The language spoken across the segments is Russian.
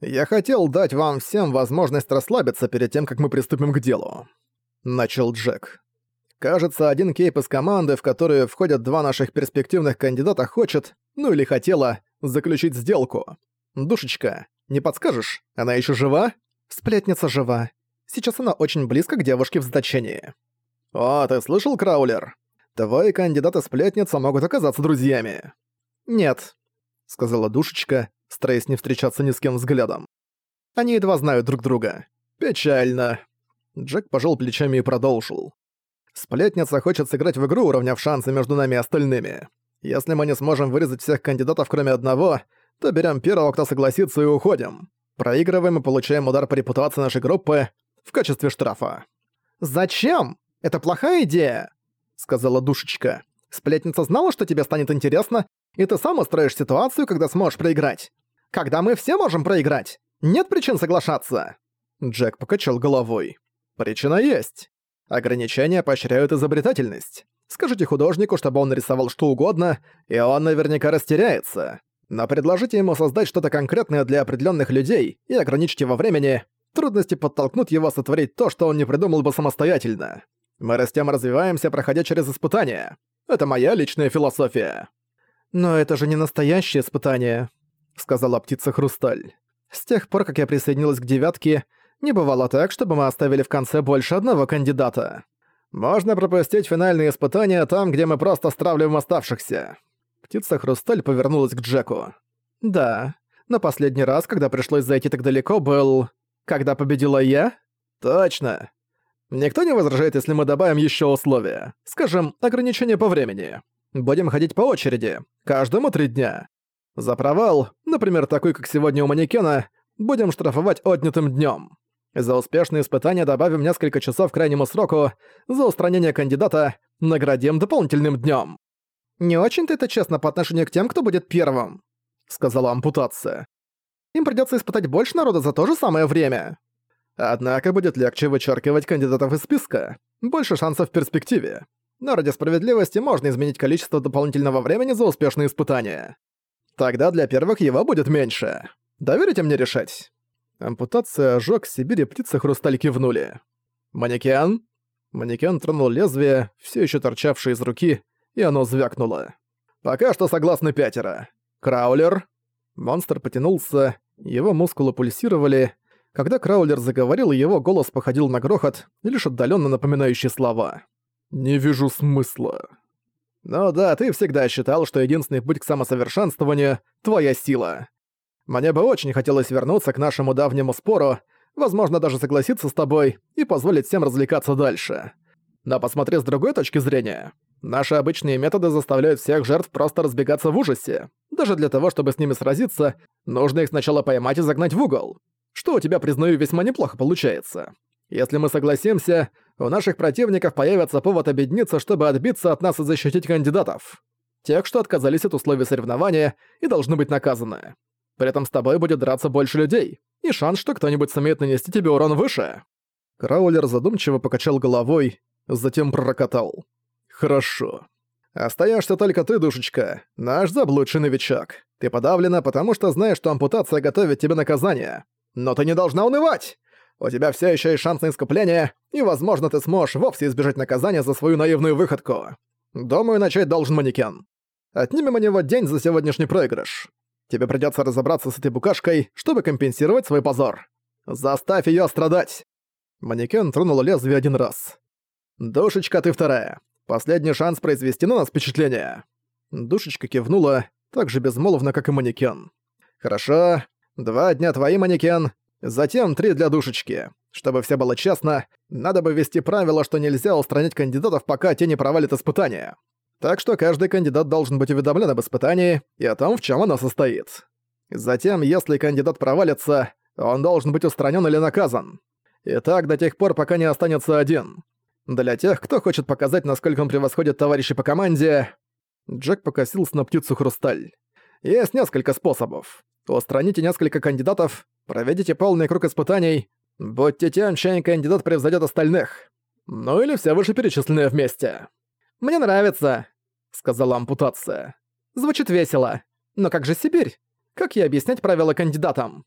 «Я хотел дать вам всем возможность расслабиться перед тем, как мы приступим к делу», — начал Джек. «Кажется, один кейп из команды, в которую входят два наших перспективных кандидата, хочет, ну или хотела, заключить сделку. Душечка, не подскажешь, она еще жива?» «Сплетница жива. Сейчас она очень близко к девушке в значении». «О, ты слышал, Краулер? Твои кандидаты-сплетница могут оказаться друзьями». «Нет», — сказала Душечка, стараясь не встречаться ни с кем взглядом. «Они едва знают друг друга. Печально». Джек пожал плечами и продолжил. «Сплетница хочет сыграть в игру, уравняв шансы между нами и остальными. Если мы не сможем вырезать всех кандидатов, кроме одного, то берем первого, кто согласится, и уходим. Проигрываем и получаем удар по репутации нашей группы в качестве штрафа». «Зачем? Это плохая идея», — сказала Душечка. «Сплетница знала, что тебе станет интересно, и ты сам устроишь ситуацию, когда сможешь проиграть. Когда мы все можем проиграть, нет причин соглашаться». Джек покачал головой. «Причина есть. Ограничения поощряют изобретательность. Скажите художнику, чтобы он нарисовал что угодно, и он наверняка растеряется. Но предложите ему создать что-то конкретное для определенных людей и ограничьте во времени, трудности подтолкнут его сотворить то, что он не придумал бы самостоятельно. Мы растем и развиваемся, проходя через испытания. Это моя личная философия. «Но это же не настоящее испытание», — сказала птица Хрусталь. «С тех пор, как я присоединилась к девятке, не бывало так, чтобы мы оставили в конце больше одного кандидата. Можно пропустить финальные испытания там, где мы просто стравливаем оставшихся». Птица Хрусталь повернулась к Джеку. «Да, но последний раз, когда пришлось зайти так далеко, был... Когда победила я?» «Точно. Никто не возражает, если мы добавим еще условия. Скажем, ограничение по времени. Будем ходить по очереди, каждому три дня. За провал, например, такой, как сегодня у манекена, будем штрафовать отнятым днем. За успешные испытания добавим несколько часов к крайнему сроку, за устранение кандидата наградим дополнительным днем. «Не очень-то это честно по отношению к тем, кто будет первым», — сказала ампутация. «Им придется испытать больше народа за то же самое время». Однако будет легче вычеркивать кандидатов из списка. Больше шансов в перспективе но ради справедливости можно изменить количество дополнительного времени за успешные испытания. Тогда для первых его будет меньше. Доверите мне решать?» Ампутация, ожог, Сибири, птицы хрусталь кивнули. «Манекен?» Манекен тронул лезвие, все еще торчавшее из руки, и оно звякнуло. «Пока что согласны пятеро. Краулер?» Монстр потянулся, его мускулы пульсировали. Когда Краулер заговорил, его голос походил на грохот, лишь отдаленно напоминающий слова. «Не вижу смысла». «Ну да, ты всегда считал, что единственный путь к самосовершенствованию — твоя сила. Мне бы очень хотелось вернуться к нашему давнему спору, возможно, даже согласиться с тобой и позволить всем развлекаться дальше. Но посмотри с другой точки зрения. Наши обычные методы заставляют всех жертв просто разбегаться в ужасе. Даже для того, чтобы с ними сразиться, нужно их сначала поймать и загнать в угол. Что у тебя, признаю, весьма неплохо получается. Если мы согласимся, у наших противников появится повод объединиться, чтобы отбиться от нас и защитить кандидатов. Тех, что отказались от условий соревнования и должны быть наказаны. При этом с тобой будет драться больше людей, и шанс, что кто-нибудь сумеет нанести тебе урон выше». Краулер задумчиво покачал головой, затем пророкотал. «Хорошо. Остаешься только ты, душечка, наш заблудший новичок. Ты подавлена, потому что знаешь, что ампутация готовит тебе наказание. Но ты не должна унывать! У тебя все еще есть шанс на искупление, и, возможно, ты сможешь вовсе избежать наказания за свою наивную выходку. Думаю, начать должен манекен. Отнимем у него день за сегодняшний проигрыш. Тебе придется разобраться с этой букашкой, чтобы компенсировать свой позор. Заставь ее страдать. Манекен тронул лезвие один раз. «Душечка, ты вторая. Последний шанс произвести на нас впечатление». Душечка кивнула, так же безмолвно, как и манекен. «Хорошо. Два дня твои, манекен, Затем три для душечки. Чтобы все было честно, надо бы ввести правило, что нельзя устранять кандидатов, пока те не провалят испытания. Так что каждый кандидат должен быть уведомлен об испытании и о том, в чем оно состоит. Затем, если кандидат провалится, он должен быть устранен или наказан. И так до тех пор, пока не останется один. Для тех, кто хочет показать, насколько он превосходит товарищей по команде... Джек покосился на птицу Хрусталь. Есть несколько способов. Устраните несколько кандидатов, проведите полный круг испытаний, будьте тем, чей кандидат превзойдет остальных. Ну или все вышеперечисленные вместе. «Мне нравится», — сказала ампутация. «Звучит весело. Но как же Сибирь? Как ей объяснять правила кандидатам?»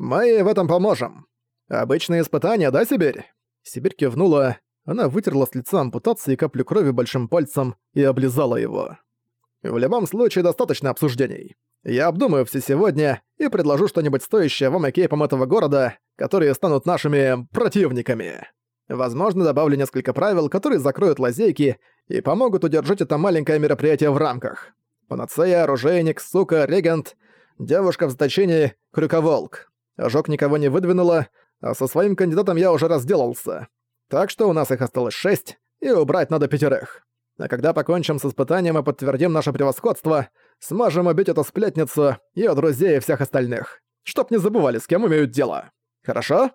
Мы в этом поможем. Обычные испытания, да, Сибирь?» Сибирь кивнула, она вытерла с лица ампутации каплю крови большим пальцем и облизала его. «В любом случае, достаточно обсуждений. Я обдумаю все сегодня и предложу что-нибудь стоящее вам и кейпам этого города, которые станут нашими противниками. Возможно, добавлю несколько правил, которые закроют лазейки и помогут удержать это маленькое мероприятие в рамках. Панацея, оружейник, сука, регент, девушка в заточении, крюковолк. Ожог никого не выдвинула, а со своим кандидатом я уже разделался. Так что у нас их осталось шесть, и убрать надо пятерых. А когда покончим с испытанием и подтвердим наше превосходство, сможем убить эту сплетницу, ее друзей и всех остальных. Чтоб не забывали, с кем имеют дело. Хорошо?»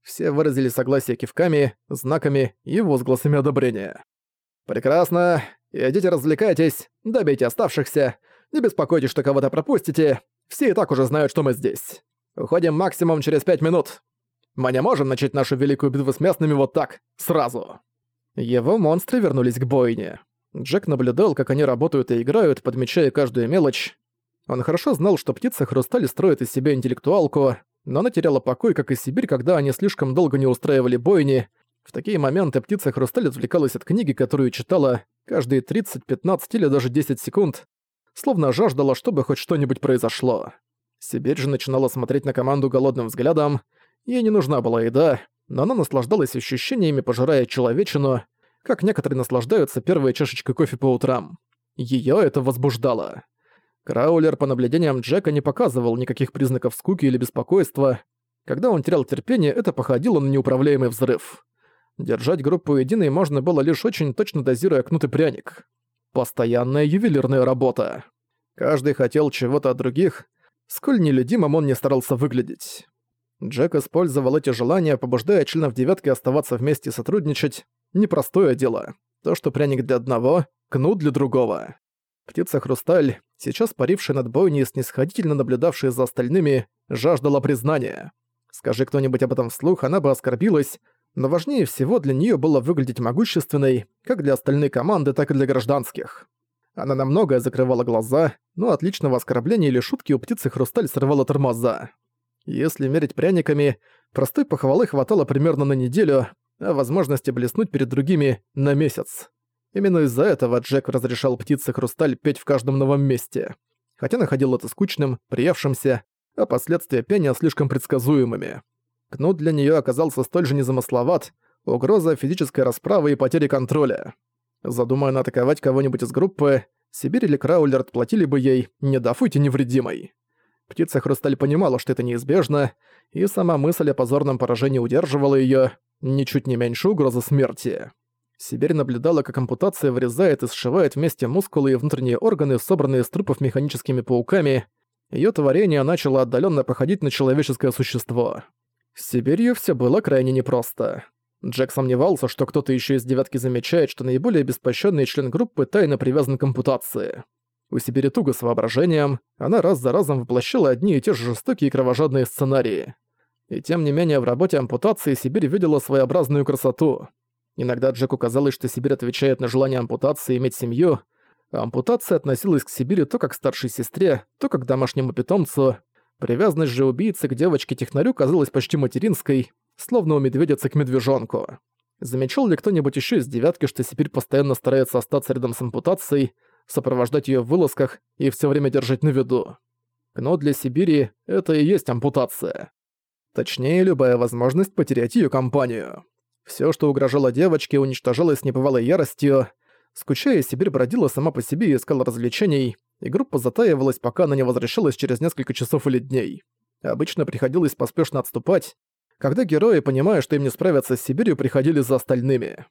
Все выразили согласие кивками, знаками и возгласами одобрения. «Прекрасно. Идите развлекайтесь, добейте оставшихся. Не беспокойтесь, что кого-то пропустите. Все и так уже знают, что мы здесь. Уходим максимум через пять минут. Мы не можем начать нашу великую битву с местными вот так, сразу». Его монстры вернулись к бойне. Джек наблюдал, как они работают и играют, подмечая каждую мелочь. Он хорошо знал, что птица Хрусталь строит из себя интеллектуалку, но она теряла покой, как и Сибирь, когда они слишком долго не устраивали бойни. В такие моменты птица Хрусталь отвлекалась от книги, которую читала, каждые 30, 15 или даже 10 секунд, словно жаждала, чтобы хоть что-нибудь произошло. Сибирь же начинала смотреть на команду голодным взглядом. Ей не нужна была еда, но она наслаждалась ощущениями, пожирая человечину, как некоторые наслаждаются первой чашечкой кофе по утрам. Её это возбуждало. Краулер по наблюдениям Джека не показывал никаких признаков скуки или беспокойства. Когда он терял терпение, это походило на неуправляемый взрыв. Держать группу единой можно было лишь очень точно дозируя кнут и пряник. Постоянная ювелирная работа. Каждый хотел чего-то от других, сколь нелюдимым он не старался выглядеть. Джек использовал эти желания, побуждая членов девятки оставаться вместе и сотрудничать. Непростое дело. То, что пряник для одного, кнут для другого. Птица-хрусталь, сейчас парившая над бойней и снисходительно наблюдавшая за остальными, жаждала признания. Скажи кто-нибудь об этом вслух, она бы оскорбилась, но важнее всего для нее было выглядеть могущественной, как для остальной команды, так и для гражданских. Она на многое закрывала глаза, но отличного оскорбления или шутки у птицы-хрусталь срывала тормоза. Если мерить пряниками, простой похвалы хватало примерно на неделю, а возможности блеснуть перед другими — на месяц. Именно из-за этого Джек разрешал птице Хрусталь петь в каждом новом месте. Хотя находил это скучным, приевшимся, а последствия пения слишком предсказуемыми. Кнут для нее оказался столь же незамысловат, угроза физической расправы и потери контроля. Задумая атаковать кого-нибудь из группы, Сибирь или Краулер отплатили бы ей, не дав уйти невредимой. Птица Хрусталь понимала, что это неизбежно, и сама мысль о позорном поражении удерживала её, ничуть не меньше угрозы смерти. Сибирь наблюдала, как ампутация вырезает и сшивает вместе мускулы и внутренние органы, собранные из трупов механическими пауками. Её творение начало отдалённо походить на человеческое существо. С Сибирью всё было крайне непросто. Джек сомневался, что кто-то ещё из девятки замечает, что наиболее беспощадный член группы тайно привязан к ампутации. У Сибири туго с воображением, она раз за разом воплощала одни и те же жестокие кровожадные сценарии. И тем не менее в работе ампутации Сибирь видела своеобразную красоту. Иногда Джеку казалось, что Сибирь отвечает на желание ампутации иметь семью, а ампутация относилась к Сибири то как к старшей сестре, то как к домашнему питомцу. Привязанность же убийцы к девочке-технарю казалась почти материнской, словно у медведицы к медвежонку. Замечал ли кто-нибудь еще из девятки, что Сибирь постоянно старается остаться рядом с ампутацией, сопровождать ее в вылазках и все время держать на виду. Но для Сибири это и есть ампутация. Точнее, любая возможность потерять ее компанию. Все, что угрожало девочке, уничтожалось небывалой яростью. Скучая, Сибирь бродила сама по себе и искала развлечений, и группа затаивалась, пока она не возвращалась через несколько часов или дней. Обычно приходилось поспешно отступать, когда герои, понимая, что им не справятся с Сибирью, приходили за остальными.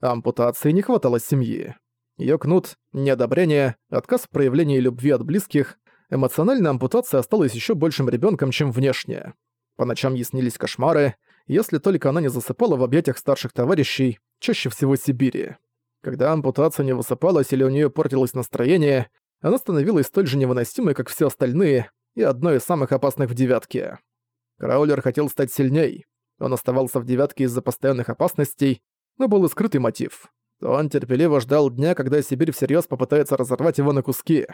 Ампутации не хватало семьи. Её кнут, неодобрение, отказ в проявлении любви от близких, эмоциональная ампутация осталась ещё большим ребёнком, чем внешне. По ночам ей снились кошмары, если только она не засыпала в объятиях старших товарищей, чаще всего Сибири. Когда ампутация не высыпалась или у неё портилось настроение, она становилась столь же невыносимой, как все остальные, и одной из самых опасных в девятке. Краулер хотел стать сильней. Он оставался в девятке из-за постоянных опасностей, но был и скрытый мотив он терпеливо ждал дня, когда Сибирь всерьез попытается разорвать его на куски.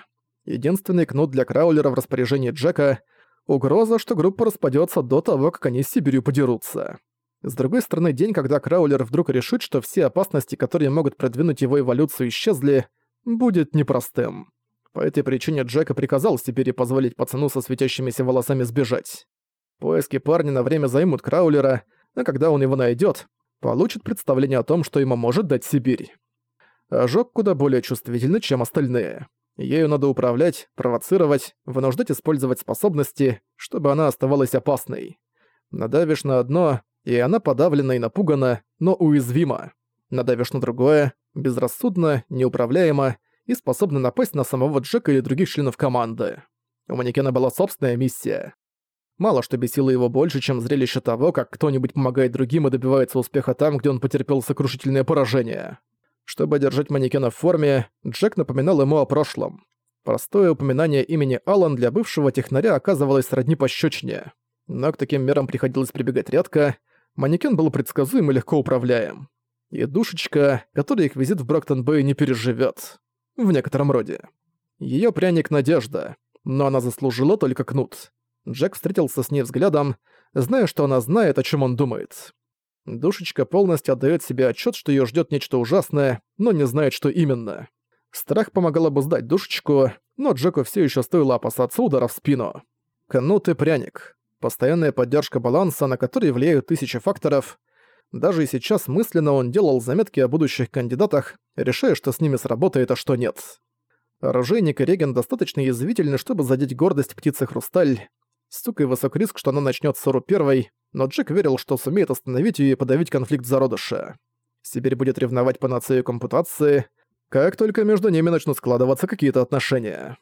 Единственный кнут для Краулера в распоряжении Джека — Угроза, что группа распадется до того, как они с Сибирью подерутся. С другой стороны, день, когда Краулер вдруг решит, что все опасности, которые могут продвинуть его эволюцию, исчезли, будет непростым. По этой причине Джека приказал Сибири позволить пацану со светящимися волосами сбежать. Поиски парня на время займут Краулера, а когда он его найдет, получит представление о том, что ему может дать Сибирь. Ожог куда более чувствительный, чем остальные. Ею надо управлять, провоцировать, вынуждать использовать способности, чтобы она оставалась опасной. Надавишь на одно, и она подавлена и напугана, но уязвима. Надавишь на другое, безрассудно, неуправляемо и способна напасть на самого Джека или других членов команды. У манекена была собственная миссия. Мало что бесило его больше, чем зрелище того, как кто-нибудь помогает другим и добивается успеха там, где он потерпел сокрушительное поражение. Чтобы держать манекена в форме, Джек напоминал ему о прошлом. Простое упоминание имени Алан для бывшего технаря оказывалось сродни пощечине. Но к таким мерам приходилось прибегать редко, манекен был предсказуем и легко управляем. И душечка, которая их визит в Броктон-Бэй не переживет. В некотором роде. Ее пряник — надежда, но она заслужила только кнут. Джек встретился с ней взглядом, зная, что она знает, о чем он думает. Душечка полностью отдает себе отчет, что ее ждет нечто ужасное, но не знает, что именно. Страх помогал обуздать душечку, но Джеку все еще стоило опасаться удара в спину. Кнут и пряник. Постоянная поддержка баланса, на который влияют тысячи факторов. Даже и сейчас мысленно он делал заметки о будущих кандидатах, решая, что с ними сработает, а что нет. Оружейник и Реген достаточно язвительны, чтобы задеть гордость птицы Хрусталь. Сука и высок риск, что она начнет ссору первой, но Джек верил, что сумеет остановить ее и подавить конфликт зародыша. Сибирь будет ревновать панацею компутации, как только между ними начнут складываться какие-то отношения.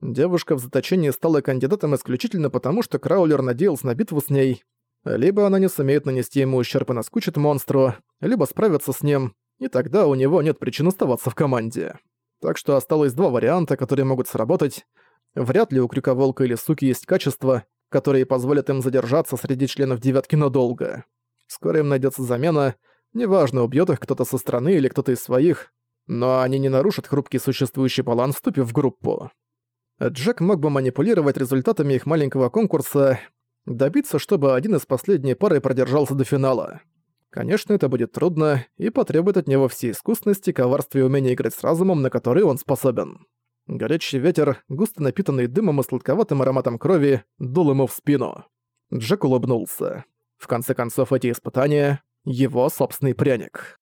Девушка в заточении стала кандидатом исключительно потому, что Краулер надеялся на битву с ней. Либо она не сумеет нанести ему ущерб и наскучит монстру, либо справиться с ним, и тогда у него нет причин оставаться в команде. Так что осталось два варианта, которые могут сработать. Вряд ли у Крюковолка или Суки есть качества, которые позволят им задержаться среди членов девятки надолго. Скоро им найдется замена, неважно, убьет их кто-то со стороны или кто-то из своих, но они не нарушат хрупкий существующий баланс, вступив в группу. Джек мог бы манипулировать результатами их маленького конкурса, добиться, чтобы один из последней пары продержался до финала. Конечно, это будет трудно и потребует от него всей искусности, коварства и умения играть с разумом, на который он способен. Горячий ветер, густо напитанный дымом и сладковатым ароматом крови, дул ему в спину. Джек улыбнулся. В конце концов, эти испытания — его собственный пряник.